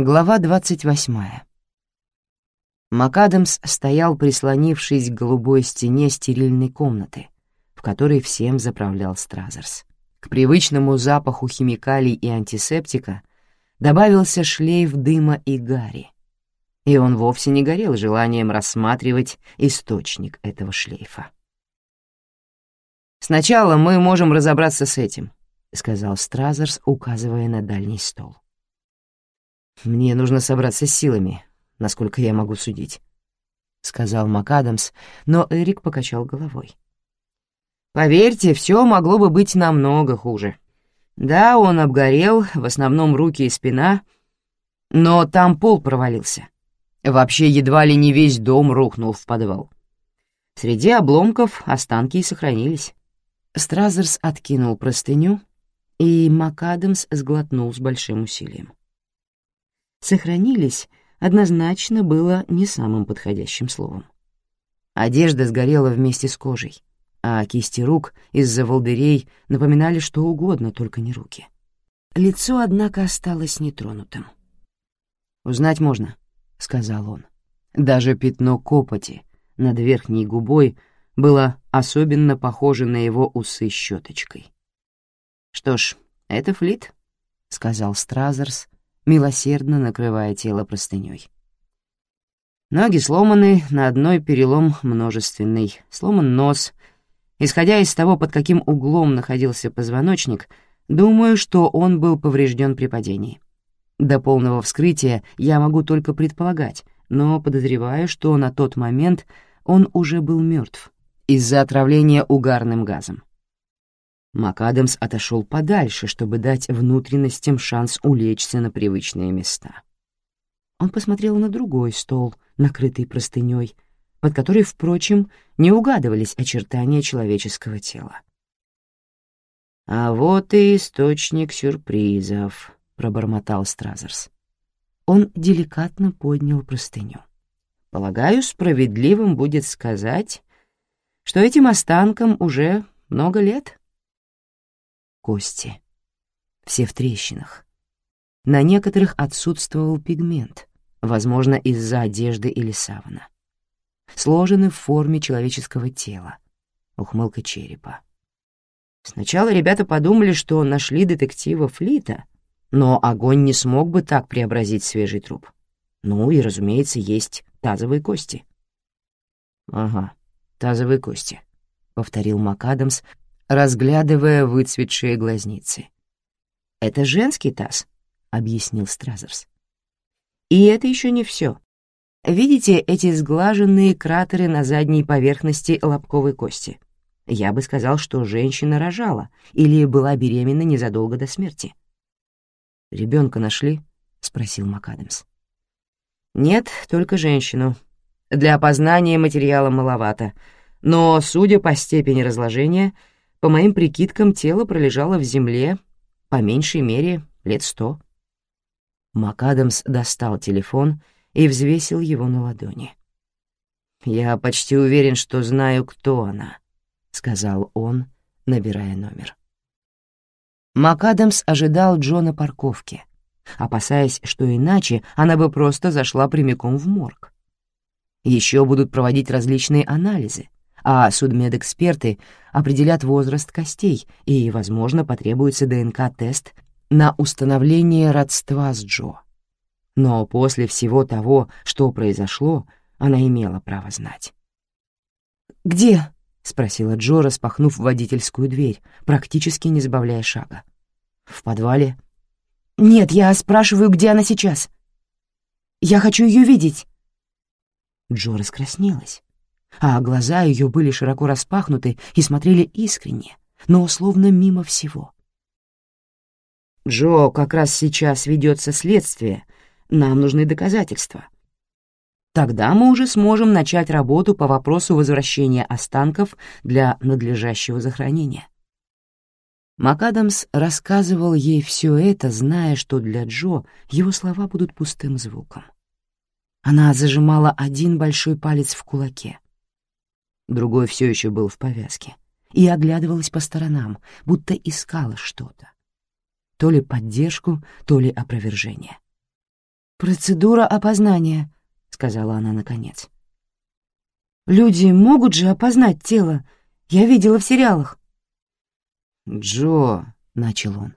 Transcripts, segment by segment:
Глава двадцать восьмая. МакАдамс стоял, прислонившись к голубой стене стерильной комнаты, в которой всем заправлял Стразерс. К привычному запаху химикалий и антисептика добавился шлейф дыма и гари, и он вовсе не горел желанием рассматривать источник этого шлейфа. «Сначала мы можем разобраться с этим», — сказал Стразерс, указывая на дальний стол. «Мне нужно собраться с силами, насколько я могу судить», — сказал МакАдамс, но Эрик покачал головой. «Поверьте, все могло бы быть намного хуже. Да, он обгорел, в основном руки и спина, но там пол провалился. Вообще едва ли не весь дом рухнул в подвал. Среди обломков останки и сохранились». Стразерс откинул простыню, и МакАдамс сглотнул с большим усилием. «Сохранились» однозначно было не самым подходящим словом. Одежда сгорела вместе с кожей, а кисти рук из-за волдырей напоминали что угодно, только не руки. Лицо, однако, осталось нетронутым. «Узнать можно», — сказал он. Даже пятно копоти над верхней губой было особенно похоже на его усы щеточкой. «Что ж, это флит», — сказал Стразерс, милосердно накрывая тело простыней. Ноги сломаны, на одной перелом множественный, сломан нос. Исходя из того, под каким углом находился позвоночник, думаю, что он был поврежден при падении. До полного вскрытия я могу только предполагать, но подозреваю, что на тот момент он уже был мертв из-за отравления угарным газом. МакАдамс отошел подальше, чтобы дать внутренностям шанс улечься на привычные места. Он посмотрел на другой стол, накрытый простыней, под которой, впрочем, не угадывались очертания человеческого тела. «А вот и источник сюрпризов», — пробормотал Стразерс. Он деликатно поднял простыню. «Полагаю, справедливым будет сказать, что этим останкам уже много лет» кости. Все в трещинах. На некоторых отсутствовал пигмент, возможно, из-за одежды или савана. Сложены в форме человеческого тела, ухмылка черепа. Сначала ребята подумали, что нашли детектива Флита, но огонь не смог бы так преобразить свежий труп. Ну и, разумеется, есть тазовые кости. «Ага, тазовые кости», — повторил МакАдамс, разглядывая выцветшие глазницы. «Это женский таз», — объяснил Стразерс. «И это еще не все. Видите эти сглаженные кратеры на задней поверхности лобковой кости? Я бы сказал, что женщина рожала или была беременна незадолго до смерти». «Ребенка нашли?» — спросил МакАдамс. «Нет, только женщину. Для опознания материала маловато, но, судя по степени разложения, — по моим прикидкам, тело пролежало в земле по меньшей мере лет сто. МакАдамс достал телефон и взвесил его на ладони. «Я почти уверен, что знаю, кто она», — сказал он, набирая номер. МакАдамс ожидал Джо на парковке, опасаясь, что иначе она бы просто зашла прямиком в морг. Еще будут проводить различные анализы, а судмедэксперты определят возраст костей, и, возможно, потребуется ДНК-тест на установление родства с Джо. Но после всего того, что произошло, она имела право знать. «Где?» — спросила Джо, распахнув водительскую дверь, практически не сбавляя шага. «В подвале?» «Нет, я спрашиваю, где она сейчас. Я хочу ее видеть». Джо раскраснелась а глаза ее были широко распахнуты и смотрели искренне, но словно мимо всего. «Джо, как раз сейчас ведется следствие, нам нужны доказательства. Тогда мы уже сможем начать работу по вопросу возвращения останков для надлежащего захоронения». МакАдамс рассказывал ей все это, зная, что для Джо его слова будут пустым звуком. Она зажимала один большой палец в кулаке, другой все еще был в повязке, и оглядывалась по сторонам, будто искала что-то. То ли поддержку, то ли опровержение. «Процедура опознания», — сказала она наконец. «Люди могут же опознать тело. Я видела в сериалах». «Джо», — начал он.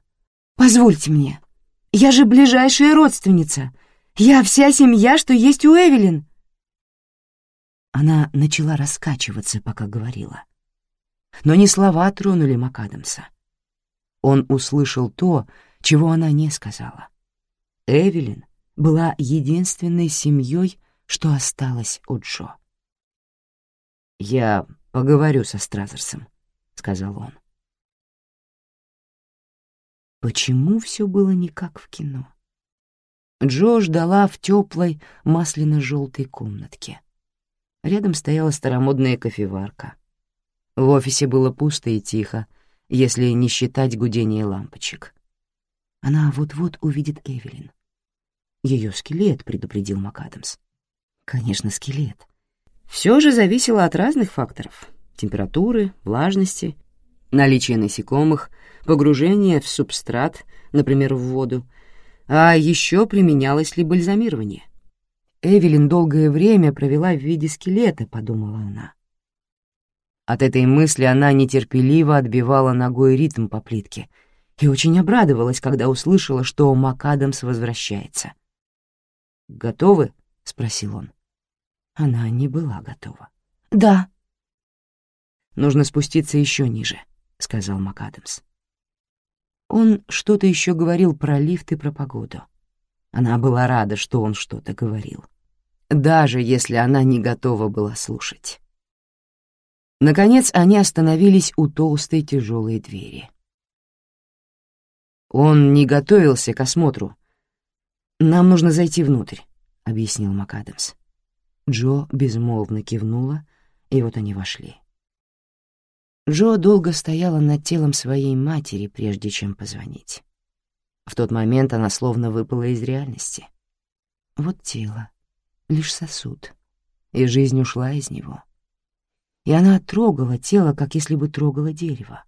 «Позвольте мне. Я же ближайшая родственница. Я вся семья, что есть у Эвелин». Она начала раскачиваться, пока говорила. Но не слова тронули МакАдамса. Он услышал то, чего она не сказала. Эвелин была единственной семьей, что осталось у Джо. «Я поговорю со Стразерсом», — сказал он. Почему все было не как в кино? Джо ждала в теплой масляно-желтой комнатке. Рядом стояла старомодная кофеварка. В офисе было пусто и тихо, если не считать гудение лампочек. Она вот-вот увидит Эвелин. Ее скелет, предупредил МакАдамс. Конечно, скелет. Все же зависело от разных факторов — температуры, влажности, наличия насекомых, погружения в субстрат, например, в воду, а еще применялось ли бальзамирование. Эвелин долгое время провела в виде скелета, подумала она. От этой мысли она нетерпеливо отбивала ногой ритм по плитке и очень обрадовалась, когда услышала, что МакАдамс возвращается. «Готовы?» — спросил он. Она не была готова. «Да». «Нужно спуститься еще ниже», — сказал МакАдамс. Он что-то еще говорил про лифт и про погоду. Она была рада, что он что-то говорил, даже если она не готова была слушать. Наконец они остановились у толстой тяжелой двери. «Он не готовился к осмотру. Нам нужно зайти внутрь», — объяснил МакАдамс. Джо безмолвно кивнула, и вот они вошли. Джо долго стояла над телом своей матери, прежде чем позвонить. В тот момент она словно выпала из реальности. Вот тело, лишь сосуд, и жизнь ушла из него. И она трогала тело, как если бы трогала дерево.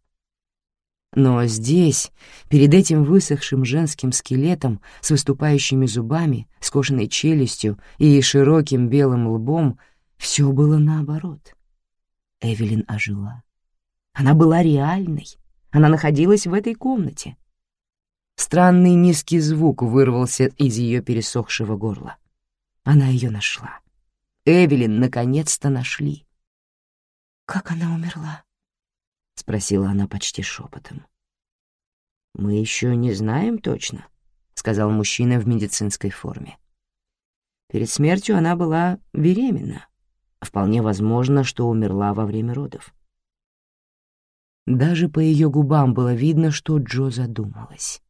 Но здесь, перед этим высохшим женским скелетом с выступающими зубами, скошенной челюстью и широким белым лбом, все было наоборот. Эвелин ожила. Она была реальной. Она находилась в этой комнате. Странный низкий звук вырвался из ее пересохшего горла. Она ее нашла. Эвелин наконец-то нашли. «Как она умерла?» — спросила она почти шепотом. «Мы еще не знаем точно», — сказал мужчина в медицинской форме. Перед смертью она была беременна. Вполне возможно, что умерла во время родов. Даже по ее губам было видно, что Джо задумалась.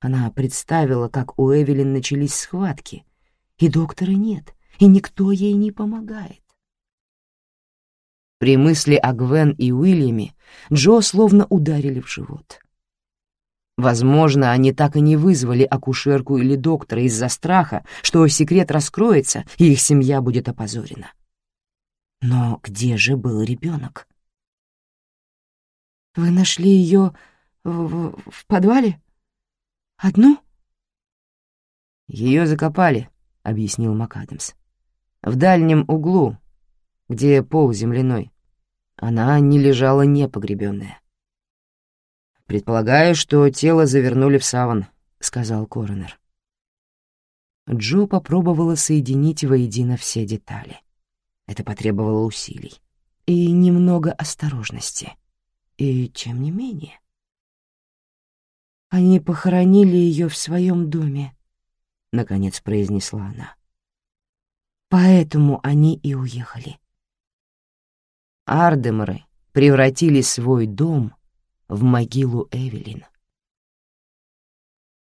Она представила, как у Эвелин начались схватки, и доктора нет, и никто ей не помогает. При мысли о Гвен и Уильяме Джо словно ударили в живот. Возможно, они так и не вызвали акушерку или доктора из-за страха, что секрет раскроется, и их семья будет опозорена. Но где же был ребенок? «Вы нашли ее в, в, в подвале? Одну?» Ее закопали», — объяснил МакАдамс. «В дальнем углу, где пол земляной. Она не лежала непогребенная. «Предполагаю, что тело завернули в саван», — сказал коронер. Джо попробовала соединить воедино все детали. Это потребовало усилий и немного осторожности. И тем не менее... «Они похоронили ее в своем доме», — наконец произнесла она. «Поэтому они и уехали». Ардеморы превратили свой дом в могилу Эвелин.